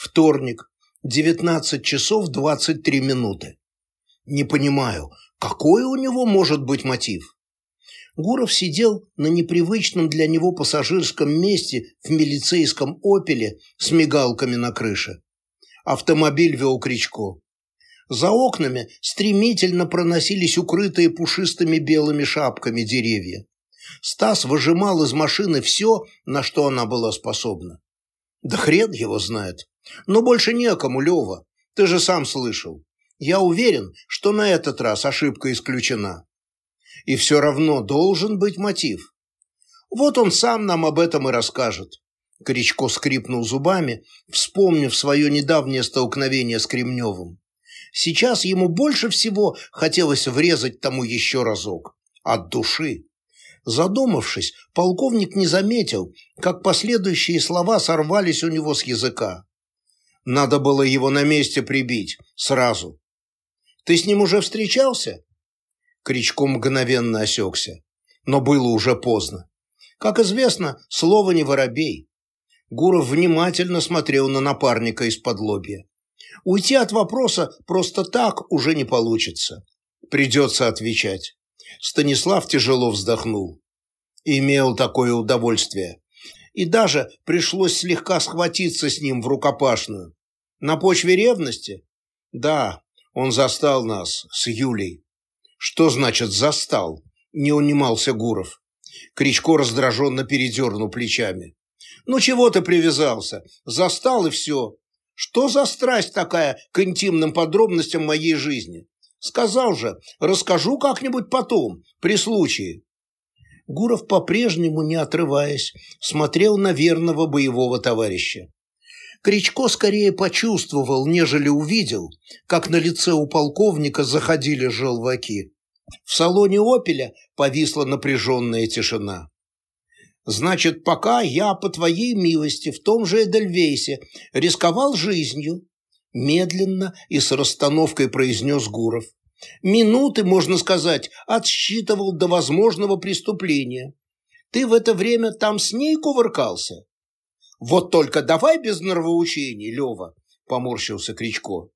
Вторник, 19 часов 23 минуты. Не понимаю, какой у него может быть мотив? Гуров сидел на непривычном для него пассажирском месте в милицейском «Опеле» с мигалками на крыше. Автомобиль вел Кричко. За окнами стремительно проносились укрытые пушистыми белыми шапками деревья. Стас выжимал из машины все, на что она была способна. Да хрен его знает. Но больше некому, Лева. Ты же сам слышал. Я уверен, что на этот раз ошибка исключена. И все равно должен быть мотив. Вот он сам нам об этом и расскажет. Кричко скрипнул зубами, вспомнив свое недавнее столкновение с Кремневым. Сейчас ему больше всего хотелось врезать тому еще разок. От души. Задумавшись, полковник не заметил, как последующие слова сорвались у него с языка. Надо было его на месте прибить, сразу. «Ты с ним уже встречался?» Кричко мгновенно осекся. Но было уже поздно. Как известно, слово не воробей. Гуров внимательно смотрел на напарника из-под лобья. Уйти от вопроса просто так уже не получится. Придется отвечать. Станислав тяжело вздохнул. Имел такое удовольствие. И даже пришлось слегка схватиться с ним в рукопашную. На почве ревности? Да, он застал нас с Юлей. Что значит «застал»? Не унимался Гуров. Кричко раздраженно передернул плечами. «Ну чего ты привязался? Застал и все. Что за страсть такая к интимным подробностям моей жизни? Сказал же, расскажу как-нибудь потом, при случае. Гуров по-прежнему, не отрываясь, смотрел на верного боевого товарища. Кричко скорее почувствовал, нежели увидел, как на лице у полковника заходили желваки. В салоне «Опеля» повисла напряженная тишина. «Значит, пока я, по твоей милости, в том же Эдельвейсе рисковал жизнью, Медленно и с расстановкой произнес Гуров. Минуты, можно сказать, отсчитывал до возможного преступления. Ты в это время там с ней кувыркался? Вот только давай без нравоучений, Лева, поморщился Кричко.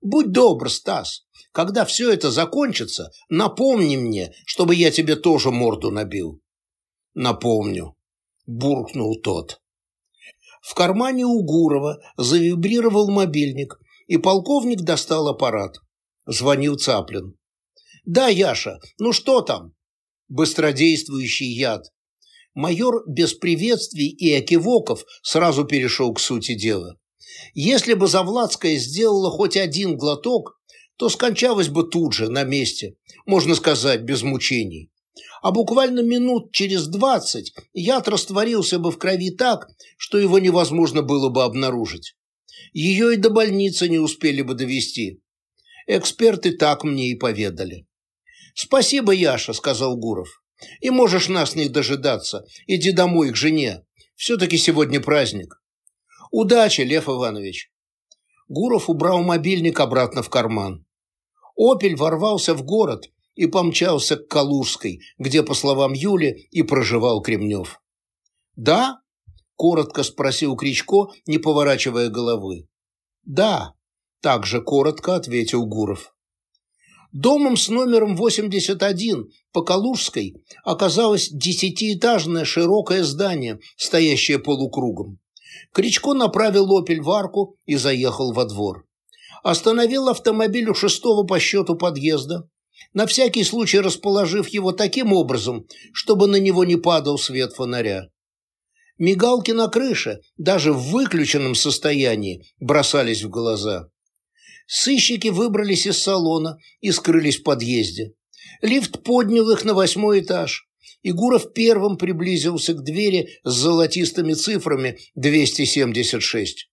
Будь добр, Стас, когда все это закончится, напомни мне, чтобы я тебе тоже морду набил. Напомню, буркнул тот. В кармане у Гурова завибрировал мобильник, и полковник достал аппарат. Звонил Цаплин. «Да, Яша, ну что там?» «Быстродействующий яд». Майор без приветствий и окивоков сразу перешел к сути дела. Если бы Завладская сделала хоть один глоток, то скончалась бы тут же, на месте, можно сказать, без мучений а буквально минут через двадцать яд растворился бы в крови так, что его невозможно было бы обнаружить. Ее и до больницы не успели бы довести. Эксперты так мне и поведали. «Спасибо, Яша», — сказал Гуров. «И можешь нас не дожидаться. Иди домой к жене. Все-таки сегодня праздник». «Удачи, Лев Иванович». Гуров убрал мобильник обратно в карман. «Опель» ворвался в город и помчался к Калужской, где, по словам Юли, и проживал Кремнев. «Да?» – коротко спросил Кричко, не поворачивая головы. «Да», – также коротко ответил Гуров. Домом с номером 81 по Калужской оказалось десятиэтажное широкое здание, стоящее полукругом. Кричко направил «Опель» в арку и заехал во двор. Остановил автомобиль у шестого по счету подъезда, на всякий случай расположив его таким образом, чтобы на него не падал свет фонаря. Мигалки на крыше, даже в выключенном состоянии, бросались в глаза. Сыщики выбрались из салона и скрылись в подъезде. Лифт поднял их на восьмой этаж. и Гуров первым приблизился к двери с золотистыми цифрами 276.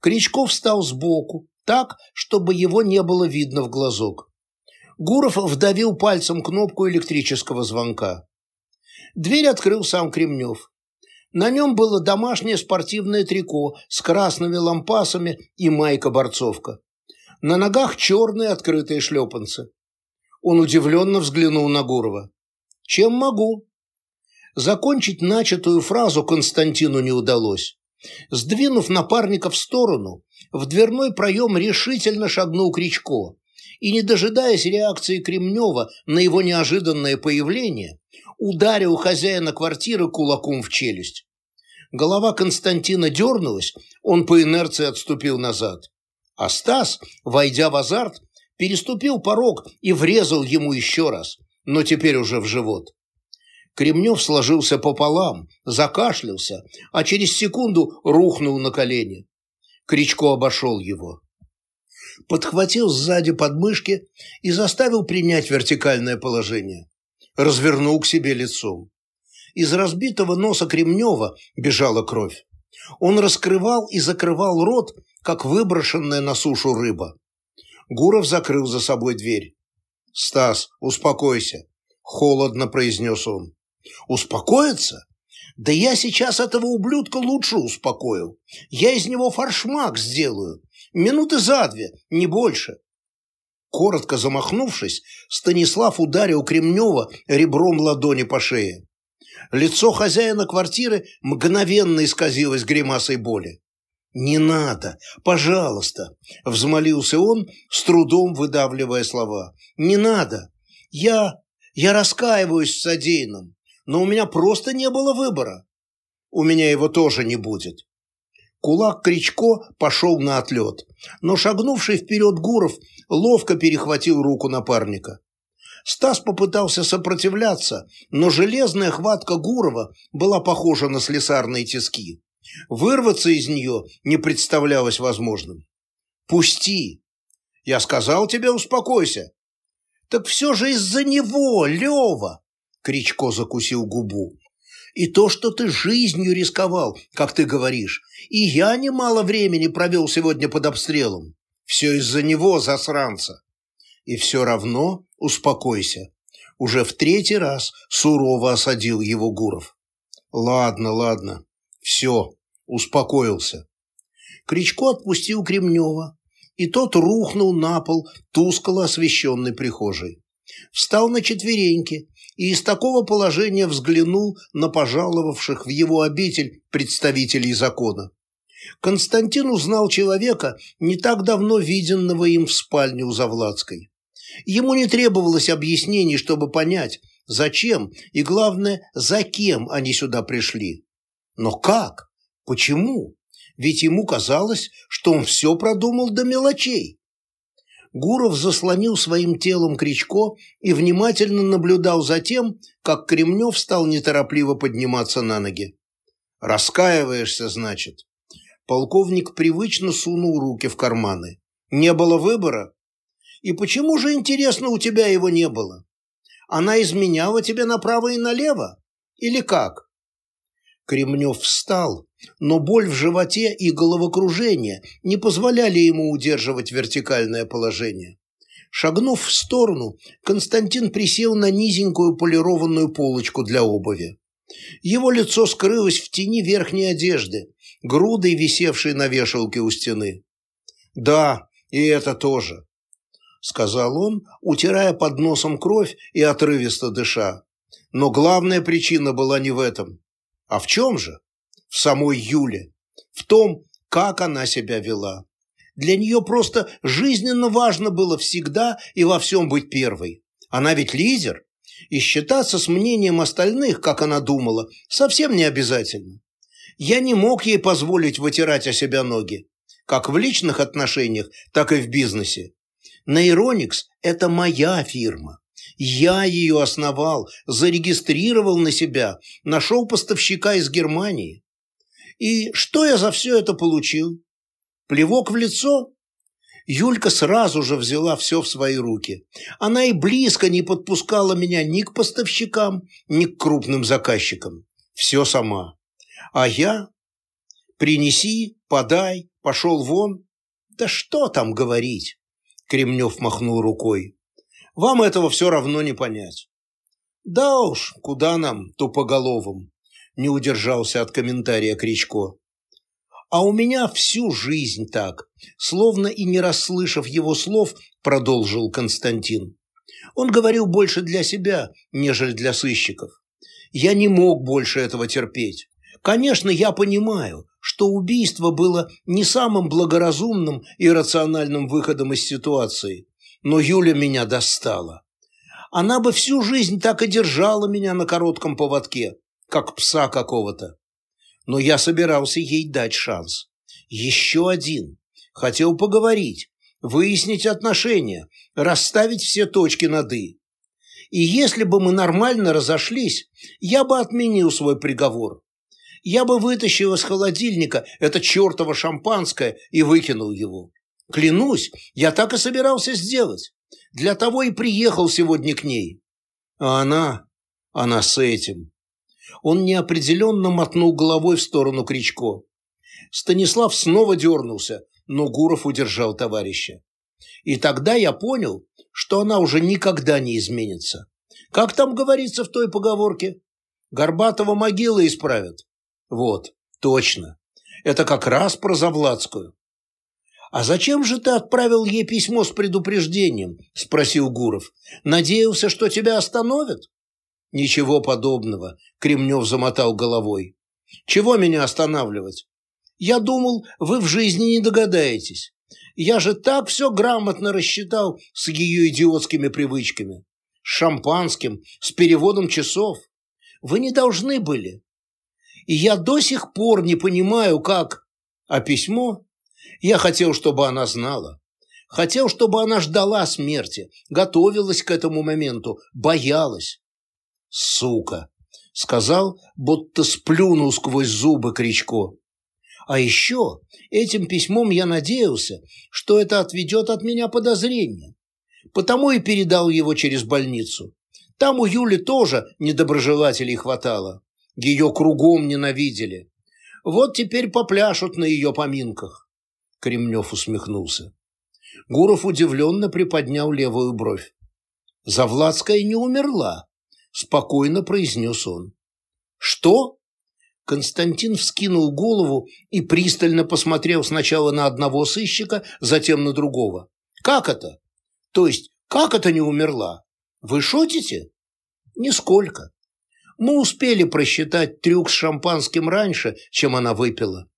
Кричков встал сбоку, так, чтобы его не было видно в глазок. Гуров вдавил пальцем кнопку электрического звонка. Дверь открыл сам Кремнев. На нем было домашнее спортивное трико с красными лампасами и майка-борцовка. На ногах черные открытые шлепанцы. Он удивленно взглянул на Гурова. «Чем могу?» Закончить начатую фразу Константину не удалось. Сдвинув напарника в сторону, в дверной проем решительно шагнул Кричко и, не дожидаясь реакции Кремнева на его неожиданное появление, ударил хозяина квартиры кулаком в челюсть. Голова Константина дернулась, он по инерции отступил назад. А Стас, войдя в азарт, переступил порог и врезал ему еще раз, но теперь уже в живот. Кремнев сложился пополам, закашлялся, а через секунду рухнул на колени. Кричко обошел его. Подхватил сзади подмышки и заставил принять вертикальное положение. Развернул к себе лицом. Из разбитого носа Кремнева бежала кровь. Он раскрывал и закрывал рот, как выброшенная на сушу рыба. Гуров закрыл за собой дверь. «Стас, успокойся», — холодно произнес он. «Успокоиться? Да я сейчас этого ублюдка лучше успокою. Я из него фаршмак сделаю. Минуты за две, не больше». Коротко замахнувшись, Станислав ударил Кремнева ребром ладони по шее. Лицо хозяина квартиры мгновенно исказилось гримасой боли. «Не надо, пожалуйста!» – взмолился он, с трудом выдавливая слова. «Не надо! Я... я раскаиваюсь в содеянном, но у меня просто не было выбора. У меня его тоже не будет». Кулак Кричко пошел на отлет, но шагнувший вперед Гуров ловко перехватил руку напарника. Стас попытался сопротивляться, но железная хватка Гурова была похожа на слесарные тиски. Вырваться из нее не представлялось возможным. «Пусти!» «Я сказал тебе, успокойся!» «Так все же из-за него, Лева!» Кричко закусил губу. «И то, что ты жизнью рисковал, как ты говоришь, и я немало времени провел сегодня под обстрелом. Все из-за него, засранца. И все равно успокойся. Уже в третий раз сурово осадил его Гуров. Ладно, ладно, все, успокоился. Кричко отпустил Кремнева, и тот рухнул на пол тускло освещенной прихожей. Встал на четвереньки и из такого положения взглянул на пожаловавших в его обитель представителей закона. Константин узнал человека, не так давно виденного им в спальне у Завладской. Ему не требовалось объяснений, чтобы понять, зачем и, главное, за кем они сюда пришли. Но как? Почему? Ведь ему казалось, что он все продумал до мелочей. Гуров заслонил своим телом Кричко и внимательно наблюдал за тем, как Кремнев стал неторопливо подниматься на ноги. «Раскаиваешься, значит?» Полковник привычно сунул руки в карманы. «Не было выбора?» «И почему же, интересно, у тебя его не было? Она изменяла тебе направо и налево? Или как?» Кремнев встал, но боль в животе и головокружение не позволяли ему удерживать вертикальное положение. Шагнув в сторону, Константин присел на низенькую полированную полочку для обуви. Его лицо скрылось в тени верхней одежды, грудой висевшей на вешалке у стены. «Да, и это тоже», — сказал он, утирая под носом кровь и отрывисто дыша. Но главная причина была не в этом. А в чем же? В самой Юле. В том, как она себя вела. Для нее просто жизненно важно было всегда и во всем быть первой. Она ведь лидер. И считаться с мнением остальных, как она думала, совсем не обязательно. Я не мог ей позволить вытирать о себя ноги. Как в личных отношениях, так и в бизнесе. Нейроникс – это моя фирма. Я ее основал, зарегистрировал на себя, нашел поставщика из Германии. И что я за все это получил? Плевок в лицо? Юлька сразу же взяла все в свои руки. Она и близко не подпускала меня ни к поставщикам, ни к крупным заказчикам. Все сама. А я? Принеси, подай, пошел вон. Да что там говорить? Кремнев махнул рукой. Вам этого все равно не понять. Да уж, куда нам, тупоголовым? Не удержался от комментария Кричко. А у меня всю жизнь так, словно и не расслышав его слов, продолжил Константин. Он говорил больше для себя, нежели для сыщиков. Я не мог больше этого терпеть. Конечно, я понимаю, что убийство было не самым благоразумным и рациональным выходом из ситуации, но Юля меня достала. Она бы всю жизнь так и держала меня на коротком поводке, как пса какого-то. Но я собирался ей дать шанс. Еще один. Хотел поговорить, выяснить отношения, расставить все точки над «и». И если бы мы нормально разошлись, я бы отменил свой приговор. Я бы вытащил из холодильника это чертово шампанское и выкинул его. Клянусь, я так и собирался сделать. Для того и приехал сегодня к ней. А она... она с этим. Он неопределенно мотнул головой в сторону Кричко. Станислав снова дернулся, но Гуров удержал товарища. И тогда я понял, что она уже никогда не изменится. Как там говорится в той поговорке? Горбатого могилы исправят. Вот, точно. Это как раз про Завладскую. «А зачем же ты отправил ей письмо с предупреждением?» – спросил Гуров. «Надеялся, что тебя остановят?» «Ничего подобного», – Кремнев замотал головой. «Чего меня останавливать? Я думал, вы в жизни не догадаетесь. Я же так все грамотно рассчитал с ее идиотскими привычками. С шампанским, с переводом часов. Вы не должны были. И я до сих пор не понимаю, как... А письмо? Я хотел, чтобы она знала. Хотел, чтобы она ждала смерти, готовилась к этому моменту, боялась. Сука! Сказал, будто сплюнул сквозь зубы Кричко. А еще этим письмом я надеялся, что это отведет от меня подозрения. Потому и передал его через больницу. Там у Юли тоже недоброжелателей хватало. Ее кругом ненавидели. Вот теперь попляшут на ее поминках. Кремнев усмехнулся. Гуров удивленно приподнял левую бровь. Завладская не умерла, спокойно произнес он. Что? Константин вскинул голову и пристально посмотрел сначала на одного сыщика, затем на другого. «Как это? То есть, как это не умерла? Вы шутите?» «Нисколько. Мы успели просчитать трюк с шампанским раньше, чем она выпила».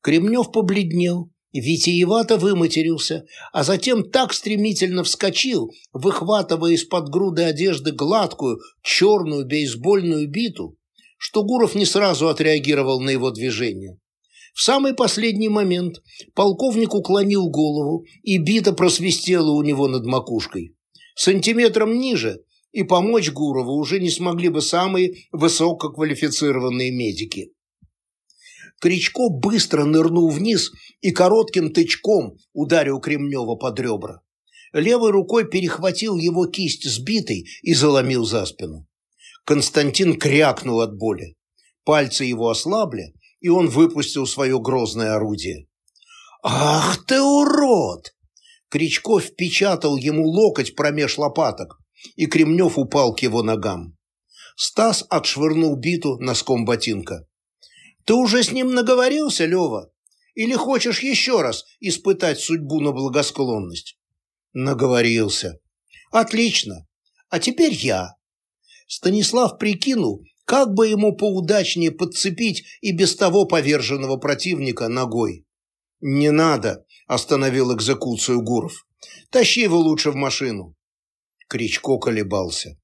Кремнев побледнел, витиевато выматерился, а затем так стремительно вскочил, выхватывая из-под груды одежды гладкую, черную бейсбольную биту, что Гуров не сразу отреагировал на его движение. В самый последний момент полковник уклонил голову, и бита просвистела у него над макушкой. Сантиметром ниже, и помочь Гурову уже не смогли бы самые высококвалифицированные медики. Кричко быстро нырнул вниз и коротким тычком ударил Кремнева под ребра. Левой рукой перехватил его кисть сбитой и заломил за спину. Константин крякнул от боли. Пальцы его ослабли, и он выпустил свое грозное орудие. «Ах ты урод!» Кричко впечатал ему локоть промеж лопаток, и Кремнев упал к его ногам. Стас отшвырнул биту носком ботинка. «Ты уже с ним наговорился, Лева? Или хочешь еще раз испытать судьбу на благосклонность?» «Наговорился». «Отлично. А теперь я. Станислав прикинул, как бы ему поудачнее подцепить и без того поверженного противника ногой. «Не надо», – остановил экзекуцию Гуров. «Тащи его лучше в машину». Кричко колебался.